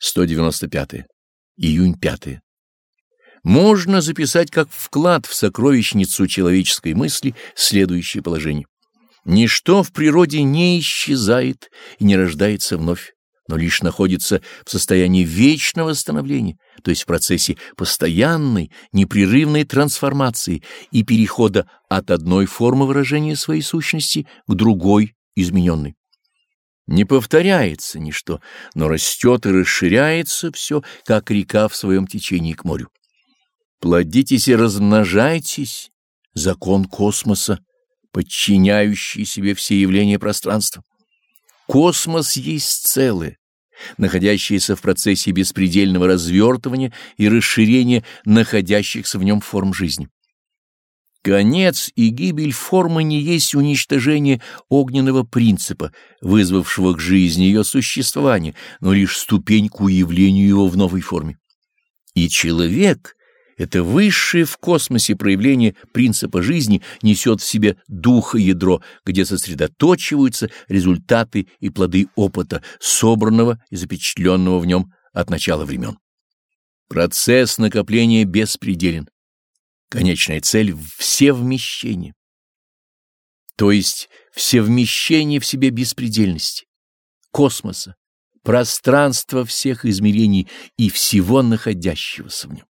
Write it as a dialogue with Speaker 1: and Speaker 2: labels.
Speaker 1: 195. Июнь 5. Можно записать как вклад в сокровищницу человеческой мысли следующее положение. Ничто в природе не исчезает и не рождается вновь, но лишь находится в состоянии вечного становления, то есть в процессе постоянной, непрерывной трансформации и перехода от одной формы выражения своей сущности к другой, измененной. Не повторяется ничто, но растет и расширяется все, как река в своем течении к морю. Плодитесь и размножайтесь, закон космоса, подчиняющий себе все явления пространства. Космос есть целое, находящееся в процессе беспредельного развертывания и расширения находящихся в нем форм жизни. Конец и гибель формы не есть уничтожение огненного принципа, вызвавшего к жизни ее существование, но лишь ступень к уявлению его в новой форме. И человек — это высшее в космосе проявление принципа жизни несет в себе духа ядро, где сосредоточиваются результаты и плоды опыта, собранного и запечатленного в нем от начала времен. Процесс накопления беспределен. Конечная цель — всевмещение. То есть всевмещение в себе беспредельности, космоса, пространства всех измерений и всего находящегося в нем.